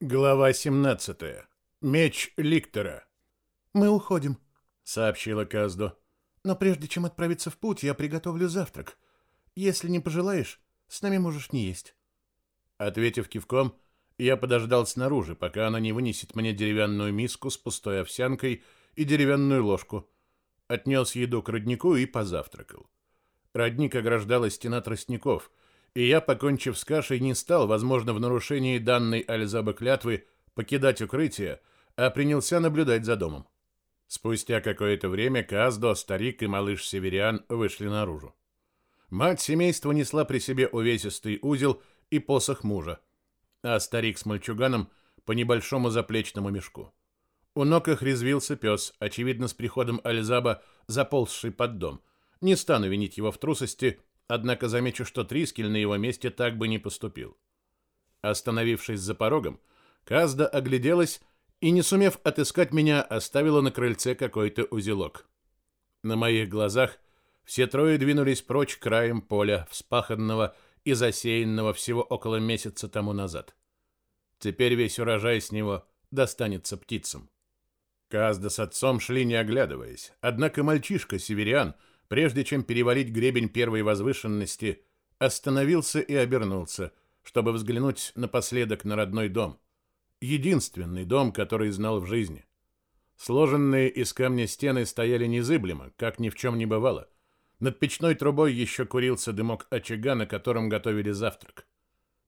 Глава 17. Меч Ликтора. «Мы уходим», — сообщила Каздо. «Но прежде чем отправиться в путь, я приготовлю завтрак. Если не пожелаешь, с нами можешь не есть». Ответив кивком, я подождал снаружи, пока она не вынесет мне деревянную миску с пустой овсянкой и деревянную ложку. Отнес еду к роднику и позавтракал. Родник ограждала стена тростников — и я, покончив с кашей, не стал, возможно, в нарушении данной Альзаба клятвы, покидать укрытие, а принялся наблюдать за домом. Спустя какое-то время Каздо, старик и малыш Севериан вышли наружу. Мать семейства несла при себе увесистый узел и посох мужа, а старик с мальчуганом по небольшому заплечному мешку. У ног их резвился пес, очевидно, с приходом Альзаба, заползший под дом. Не стану винить его в трусости, Однако замечу, что Трискель на его месте так бы не поступил. Остановившись за порогом, Казда огляделась и, не сумев отыскать меня, оставила на крыльце какой-то узелок. На моих глазах все трое двинулись прочь краем поля, вспаханного и засеянного всего около месяца тому назад. Теперь весь урожай с него достанется птицам. Казда с отцом шли не оглядываясь, однако мальчишка, северян, прежде чем перевалить гребень первой возвышенности, остановился и обернулся, чтобы взглянуть напоследок на родной дом. Единственный дом, который знал в жизни. Сложенные из камня стены стояли незыблемо, как ни в чем не бывало. Над печной трубой еще курился дымок очага, на котором готовили завтрак.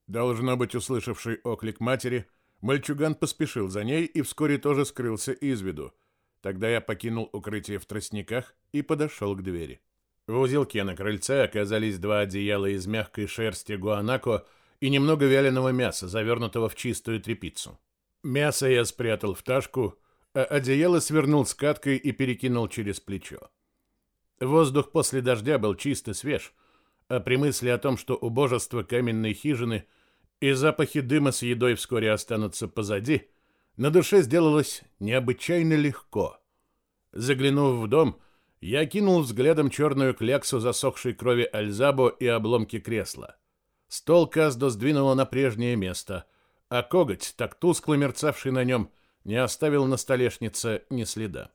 Должно быть, услышавший оклик матери, мальчуган поспешил за ней и вскоре тоже скрылся из виду, Тогда я покинул укрытие в тростниках и подошел к двери. В узелке на крыльце оказались два одеяла из мягкой шерсти гуанако и немного вяленого мяса, завернутого в чистую тряпицу. Мясо я спрятал в ташку, а одеяло свернул скаткой и перекинул через плечо. Воздух после дождя был чист и свеж, а при мысли о том, что убожество каменной хижины и запахи дыма с едой вскоре останутся позади, на душе сделалось необычайно легко. Заглянув в дом, я кинул взглядом черную кляксу засохшей крови Альзабо и обломки кресла. Стол Каздо сдвинуло на прежнее место, а коготь, так тускло мерцавший на нем, не оставил на столешнице ни следа.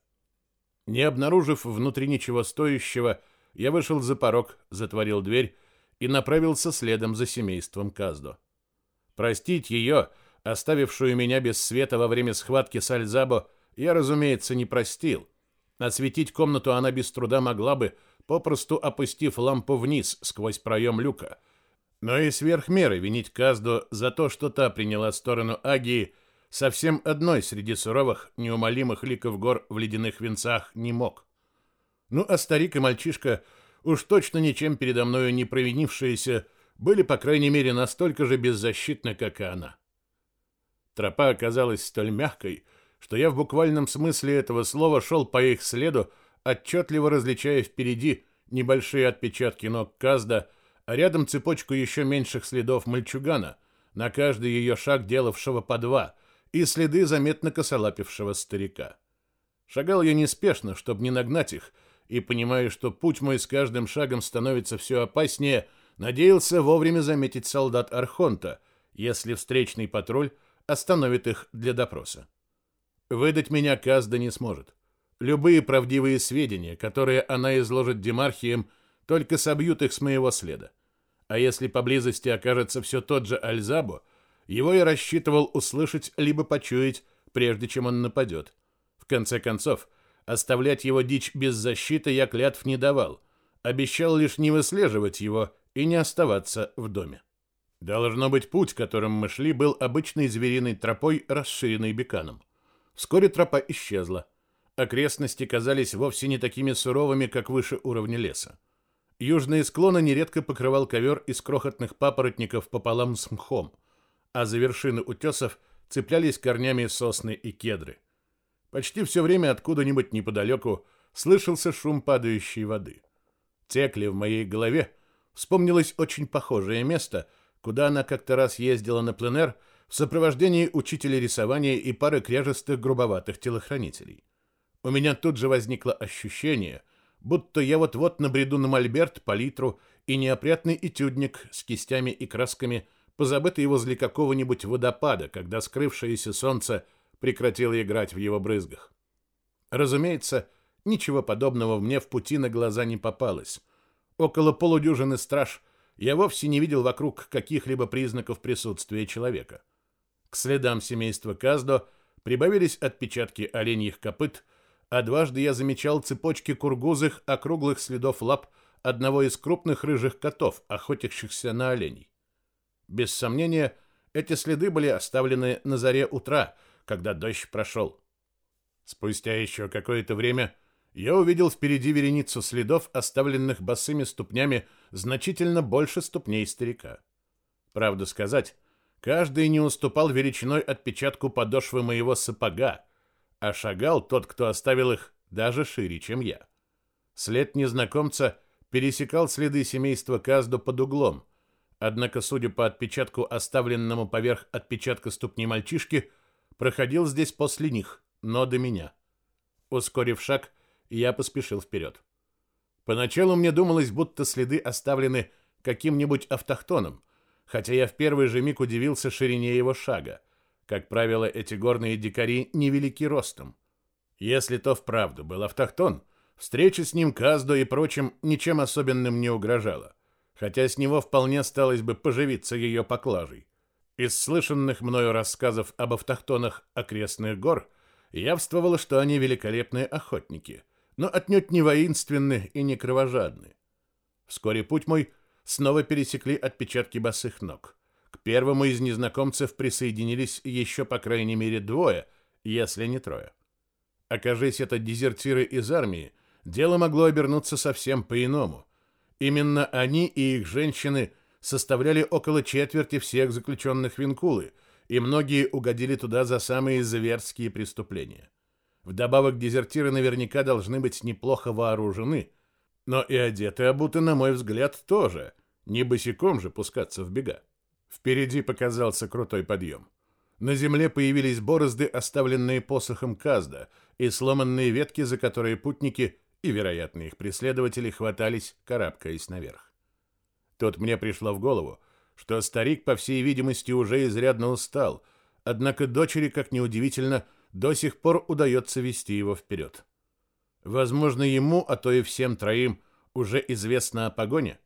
Не обнаружив внутри ничего стоящего, я вышел за порог, затворил дверь и направился следом за семейством Каздо. Простить ее — Оставившую меня без света во время схватки с Альзабо я, разумеется, не простил. Осветить комнату она без труда могла бы, попросту опустив лампу вниз сквозь проем люка. Но и сверх меры винить Казду за то, что та приняла сторону Агии, совсем одной среди суровых, неумолимых ликов гор в ледяных венцах не мог. Ну, а старик и мальчишка, уж точно ничем передо мною не провинившиеся, были, по крайней мере, настолько же беззащитны, как и она. Тропа оказалась столь мягкой, что я в буквальном смысле этого слова шел по их следу, отчетливо различая впереди небольшие отпечатки ног Казда, а рядом цепочку еще меньших следов мальчугана, на каждый ее шаг делавшего по два, и следы заметно косолапившего старика. Шагал я неспешно, чтобы не нагнать их, и, понимая, что путь мой с каждым шагом становится все опаснее, надеялся вовремя заметить солдат Архонта, если встречный патруль остановит их для допроса. Выдать меня Казда не сможет. Любые правдивые сведения, которые она изложит демархиям, только собьют их с моего следа. А если поблизости окажется все тот же Альзабо, его я рассчитывал услышать либо почуять, прежде чем он нападет. В конце концов, оставлять его дичь без защиты я клятв не давал, обещал лишь не выслеживать его и не оставаться в доме. Должно быть, путь, которым мы шли, был обычной звериной тропой, расширенной беканом. Вскоре тропа исчезла. Окрестности казались вовсе не такими суровыми, как выше уровня леса. Южные склоны нередко покрывал ковер из крохотных папоротников пополам с мхом, а за вершины утесов цеплялись корнями сосны и кедры. Почти все время откуда-нибудь неподалеку слышался шум падающей воды. Текли в моей голове вспомнилось очень похожее место — куда она как-то раз ездила на пленэр в сопровождении учителя рисования и пары кряжестых грубоватых телохранителей. У меня тут же возникло ощущение, будто я вот-вот набреду на мольберт, палитру и неопрятный этюдник с кистями и красками позабытый возле какого-нибудь водопада, когда скрывшееся солнце прекратило играть в его брызгах. Разумеется, ничего подобного мне в пути на глаза не попалось. Около полудюжины страж я вовсе не видел вокруг каких-либо признаков присутствия человека. К следам семейства Каздо прибавились отпечатки оленьих копыт, а дважды я замечал цепочки кургузых округлых следов лап одного из крупных рыжих котов, охотящихся на оленей. Без сомнения, эти следы были оставлены на заре утра, когда дождь прошел. Спустя еще какое-то время я увидел впереди вереницу следов, оставленных босыми ступнями значительно больше ступней старика. Правду сказать, каждый не уступал величиной отпечатку подошвы моего сапога, а шагал тот, кто оставил их, даже шире, чем я. След незнакомца пересекал следы семейства Каздо под углом, однако, судя по отпечатку, оставленному поверх отпечатка ступни мальчишки, проходил здесь после них, но до меня. Ускорив шаг, я поспешил вперед. Поначалу мне думалось, будто следы оставлены каким-нибудь автохтоном, хотя я в первый же миг удивился ширине его шага. Как правило, эти горные дикари невелики ростом. Если то вправду был автохтон, встреча с ним Каздо и прочим ничем особенным не угрожала, хотя с него вполне осталось бы поживиться ее поклажей. Из слышанных мною рассказов об автохтонах окрестных гор явствовало, что они великолепные охотники — но отнюдь не воинственны и не кровожадны. Вскоре путь мой снова пересекли отпечатки босых ног. К первому из незнакомцев присоединились еще по крайней мере двое, если не трое. Окажись это дезертиры из армии, дело могло обернуться совсем по-иному. Именно они и их женщины составляли около четверти всех заключенных Винкулы, и многие угодили туда за самые зверские преступления. Вдобавок дезертиры наверняка должны быть неплохо вооружены, но и одеты обуты, на мой взгляд, тоже. Не босиком же пускаться в бега. Впереди показался крутой подъем. На земле появились борозды, оставленные посохом Казда, и сломанные ветки, за которые путники и, вероятно, их преследователи хватались, карабкаясь наверх. Тут мне пришло в голову, что старик, по всей видимости, уже изрядно устал, однако дочери, как неудивительно, до сих пор удается вести его вперед. Возможно, ему, а то и всем троим, уже известно о погоне.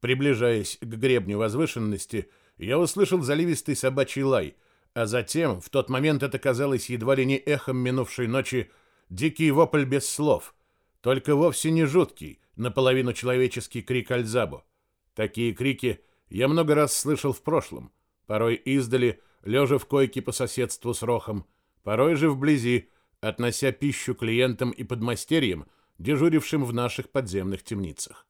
Приближаясь к гребню возвышенности, я услышал заливистый собачий лай, а затем, в тот момент это казалось едва ли не эхом минувшей ночи, дикий вопль без слов, только вовсе не жуткий, наполовину человеческий крик Альзабо. Такие крики я много раз слышал в прошлом, порой издали, лежа в койке по соседству с Рохом, порой же вблизи, относя пищу клиентам и подмастерьям, дежурившим в наших подземных темницах.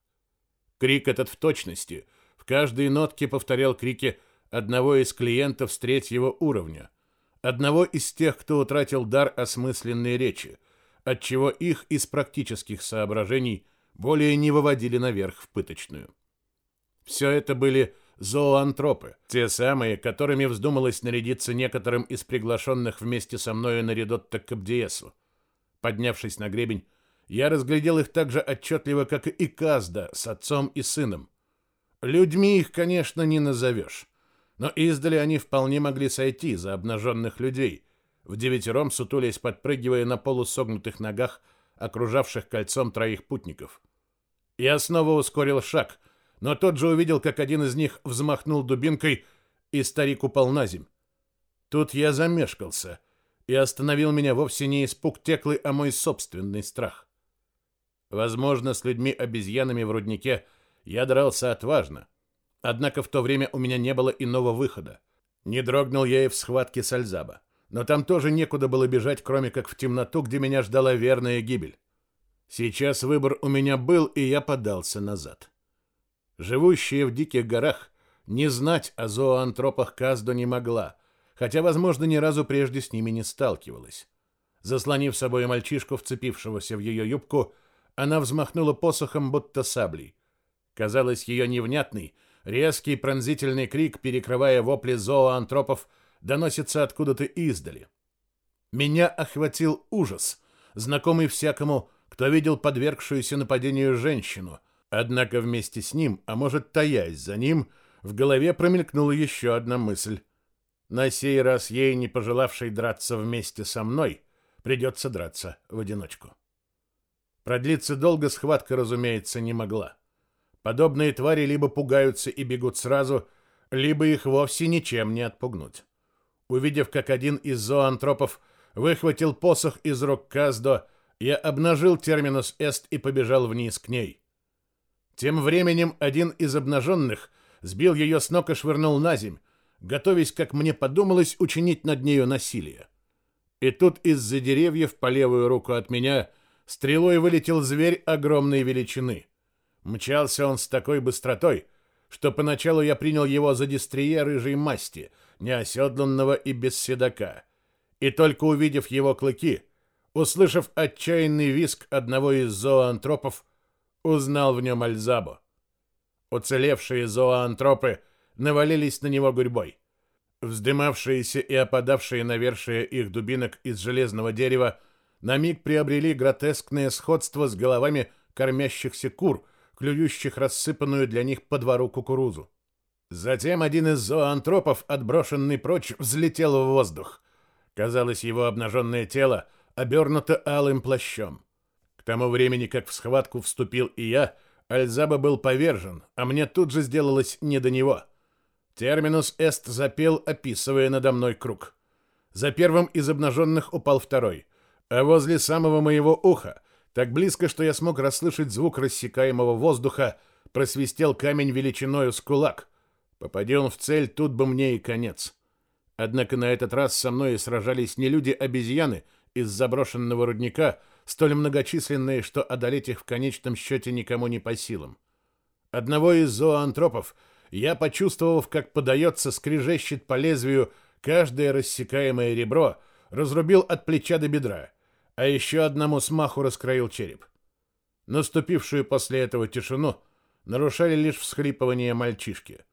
Крик этот в точности, в каждой нотке повторял крики одного из клиентов с третьего уровня, одного из тех, кто утратил дар осмысленной речи, отчего их из практических соображений более не выводили наверх в пыточную. Все это были зооантропы, те самые, которыми вздумалось нарядиться некоторым из приглашенных вместе со мною на Редотто к Абдиесу. Поднявшись на гребень, я разглядел их так же отчетливо, как и Казда с отцом и сыном. Людьми их, конечно, не назовешь, но издали они вполне могли сойти за обнаженных людей, в девятером сутулясь, подпрыгивая на полусогнутых ногах, окружавших кольцом троих путников. Я снова ускорил шаг — но тот же увидел, как один из них взмахнул дубинкой, и старик упал на земь. Тут я замешкался, и остановил меня вовсе не испуг теклый, а мой собственный страх. Возможно, с людьми-обезьянами в руднике я дрался отважно, однако в то время у меня не было иного выхода. Не дрогнул я и в схватке с Альзаба, но там тоже некуда было бежать, кроме как в темноту, где меня ждала верная гибель. Сейчас выбор у меня был, и я подался назад. Живущая в диких горах, не знать о зооантропах Каздо не могла, хотя, возможно, ни разу прежде с ними не сталкивалась. Заслонив собой мальчишку, вцепившегося в ее юбку, она взмахнула посохом, будто саблей. Казалось, ее невнятный, резкий пронзительный крик, перекрывая вопли зооантропов, доносится откуда-то издали. Меня охватил ужас, знакомый всякому, кто видел подвергшуюся нападению женщину — Однако вместе с ним, а может, таясь за ним, в голове промелькнула еще одна мысль. На сей раз ей, не пожелавшей драться вместе со мной, придется драться в одиночку. Продлиться долго схватка, разумеется, не могла. Подобные твари либо пугаются и бегут сразу, либо их вовсе ничем не отпугнуть. Увидев, как один из зоантропов выхватил посох из рук Каздо, я обнажил терминус эст и побежал вниз к ней. Тем временем один из обнаженных сбил ее с ног и швырнул на земь, готовясь, как мне подумалось, учинить над нею насилие. И тут из-за деревьев по левую руку от меня стрелой вылетел зверь огромной величины. Мчался он с такой быстротой, что поначалу я принял его за дистрие рыжей масти, неоседланного и без седока. И только увидев его клыки, услышав отчаянный визг одного из зооантропов, узнал в нем Альзабу. Уцелевшие зооантропы навалились на него гурьбой. Вздымавшиеся и опадавшие навершие их дубинок из железного дерева на миг приобрели гротескное сходство с головами кормящихся кур, клюющих рассыпанную для них по двору кукурузу. Затем один из зооантропов, отброшенный прочь, взлетел в воздух. Казалось, его обнаженное тело обернуто алым плащом. К тому времени, как в схватку вступил и я, Альзаба был повержен, а мне тут же сделалось не до него. Терминус эст запел, описывая надо мной круг. За первым из обнаженных упал второй, а возле самого моего уха, так близко, что я смог расслышать звук рассекаемого воздуха, просвистел камень величиною с кулак. Попади он в цель, тут бы мне и конец. Однако на этот раз со мной сражались не люди-обезьяны из заброшенного рудника, столь многочисленные, что одолеть их в конечном счете никому не по силам. Одного из зооантропов я, почувствовав, как подается, скрежещет по лезвию каждое рассекаемое ребро, разрубил от плеча до бедра, а еще одному смаху раскроил череп. Наступившую после этого тишину нарушали лишь всхлипывания мальчишки.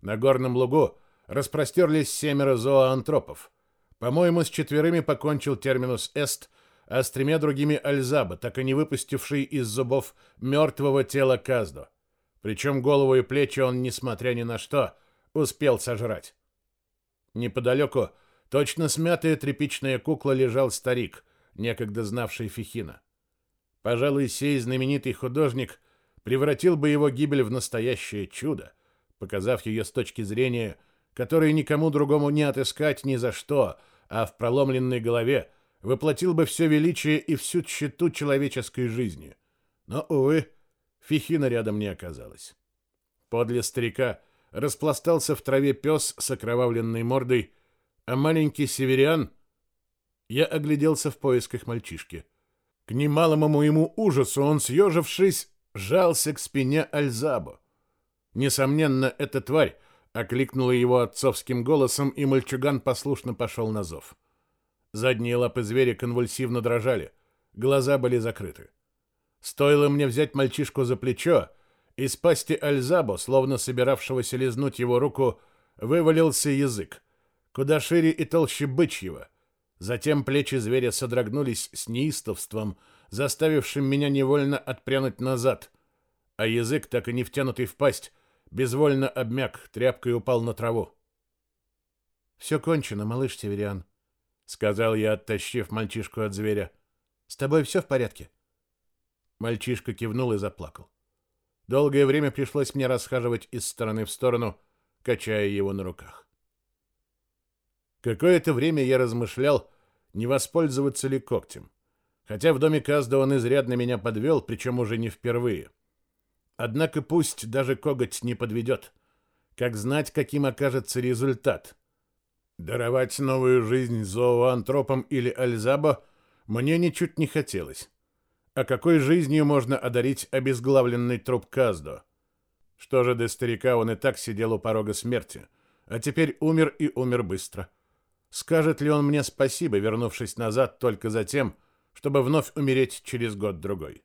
На горном лугу распростерлись семеро зооантропов. По-моему, с четверыми покончил терминус «эст», а с тремя другими Альзаба, так и не выпустивший из зубов мертвого тела Каздо. Причем голову и плечи он, несмотря ни на что, успел сожрать. Неподалеку, точно смятая тряпичная кукла, лежал старик, некогда знавший Фихина. Пожалуй, сей знаменитый художник превратил бы его гибель в настоящее чудо, показав ее с точки зрения, которой никому другому не отыскать ни за что, а в проломленной голове воплотил бы все величие и всю тщету человеческой жизни. Но, увы, Фихина рядом не оказалось. Подле старика распластался в траве пес с окровавленной мордой, а маленький северян... Я огляделся в поисках мальчишки. К немалому моему ужасу он, съежившись, жался к спине Альзабо. Несомненно, эта тварь окликнула его отцовским голосом, и мальчуган послушно пошел на зов. Задние лапы зверя конвульсивно дрожали, глаза были закрыты. Стоило мне взять мальчишку за плечо, из пасти Альзабо, словно собиравшегося лизнуть его руку, вывалился язык, куда шире и толще бычьего. Затем плечи зверя содрогнулись с неистовством, заставившим меня невольно отпрянуть назад, а язык, так и не втянутый в пасть, безвольно обмяк, тряпкой упал на траву. «Все кончено, малыш Северян», — сказал я, оттащив мальчишку от зверя. «С тобой все в порядке?» Мальчишка кивнул и заплакал. Долгое время пришлось мне расхаживать из стороны в сторону, качая его на руках. Какое-то время я размышлял, не воспользоваться ли когтем. Хотя в доме Казда он изрядно меня подвел, причем уже не впервые. Однако пусть даже коготь не подведет. Как знать, каким окажется результат. Даровать новую жизнь зооантропам или альзабо мне ничуть не хотелось. А какой жизнью можно одарить обезглавленный труп Каздо? Что же до старика, он и так сидел у порога смерти, а теперь умер и умер быстро. Скажет ли он мне спасибо, вернувшись назад только за тем, чтобы вновь умереть через год-другой?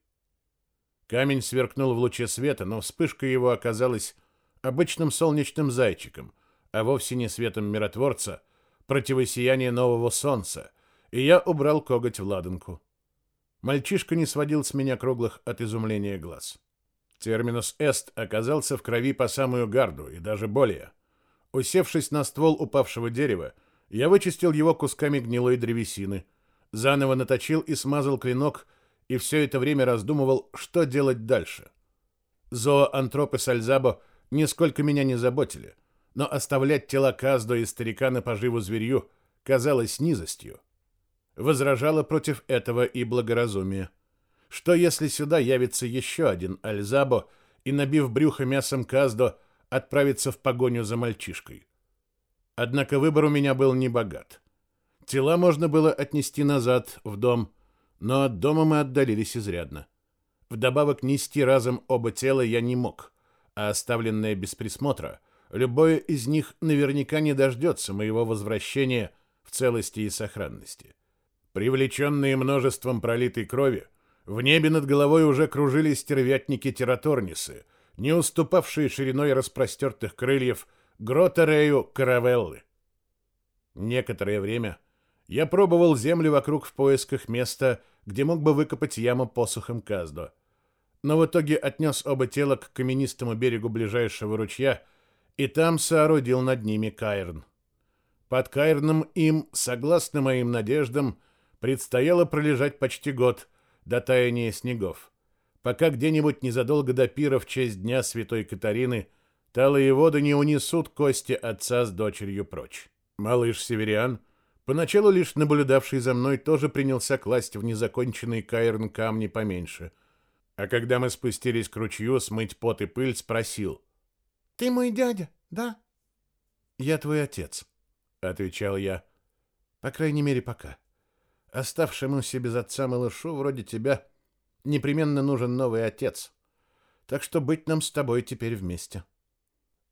Камень сверкнул в луче света, но вспышка его оказалась обычным солнечным зайчиком, а вовсе не светом миротворца, противосияние нового солнца, и я убрал коготь в ладанку. Мальчишка не сводил с меня круглых от изумления глаз. Терминус эст оказался в крови по самую гарду и даже более. Усевшись на ствол упавшего дерева, я вычистил его кусками гнилой древесины, заново наточил и смазал клинок, и все это время раздумывал, что делать дальше. Зооантропы Сальзабо нисколько меня не заботили, но оставлять тела Каздо и старика на поживу зверью казалось низостью. Возражало против этого и благоразумие. Что если сюда явится еще один Альзабо и, набив брюхо мясом Каздо, отправится в погоню за мальчишкой? Однако выбор у меня был не богат. Тела можно было отнести назад, в дом, но от дома мы отдалились изрядно. Вдобавок нести разом оба тела я не мог, а оставленное без присмотра, любое из них наверняка не дождется моего возвращения в целости и сохранности. Привлеченные множеством пролитой крови, в небе над головой уже кружились стервятники-тераторнисы, не уступавшие шириной распростертых крыльев Гротарею Каравеллы. Некоторое время я пробовал землю вокруг в поисках места, где мог бы выкопать яму посохом Каздо. Но в итоге отнес оба тела к каменистому берегу ближайшего ручья и там соорудил над ними Кайрн. Под Кайрном им, согласно моим надеждам, предстояло пролежать почти год – до таяния снегов, пока где-нибудь незадолго до пира в честь Дня Святой Катарины талые воды не унесут кости отца с дочерью прочь. Малыш Севериан, поначалу лишь наблюдавший за мной, тоже принялся класть в незаконченный каирн камни поменьше. А когда мы спустились к ручью смыть пот и пыль, спросил. «Ты мой дядя, да?» «Я твой отец», — отвечал я. «По крайней мере, пока» оставшемуся без отца малышу вроде тебя непременно нужен новый отец. Так что быть нам с тобой теперь вместе.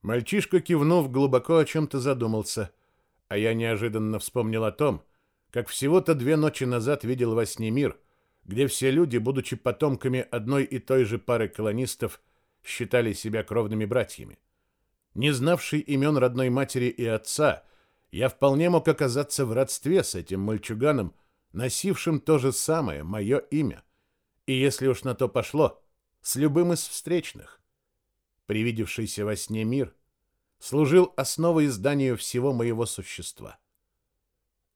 Мальчишка, кивнув, глубоко о чем-то задумался, а я неожиданно вспомнил о том, как всего-то две ночи назад видел во сне мир, где все люди, будучи потомками одной и той же пары колонистов, считали себя кровными братьями. Не знавший имен родной матери и отца, я вполне мог оказаться в родстве с этим мальчуганом, носившим то же самое, мое имя. И если уж на то пошло, с любым из встречных. Привидевшийся во сне мир служил основой изданию всего моего существа.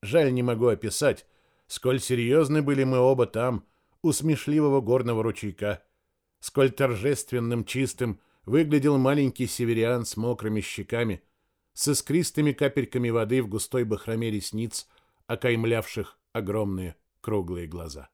Жаль, не могу описать, сколь серьезны были мы оба там, у смешливого горного ручейка, сколь торжественным чистым выглядел маленький северян с мокрыми щеками, с искристыми капельками воды в густой бахроме ресниц, окаймлявших огромные круглые глаза.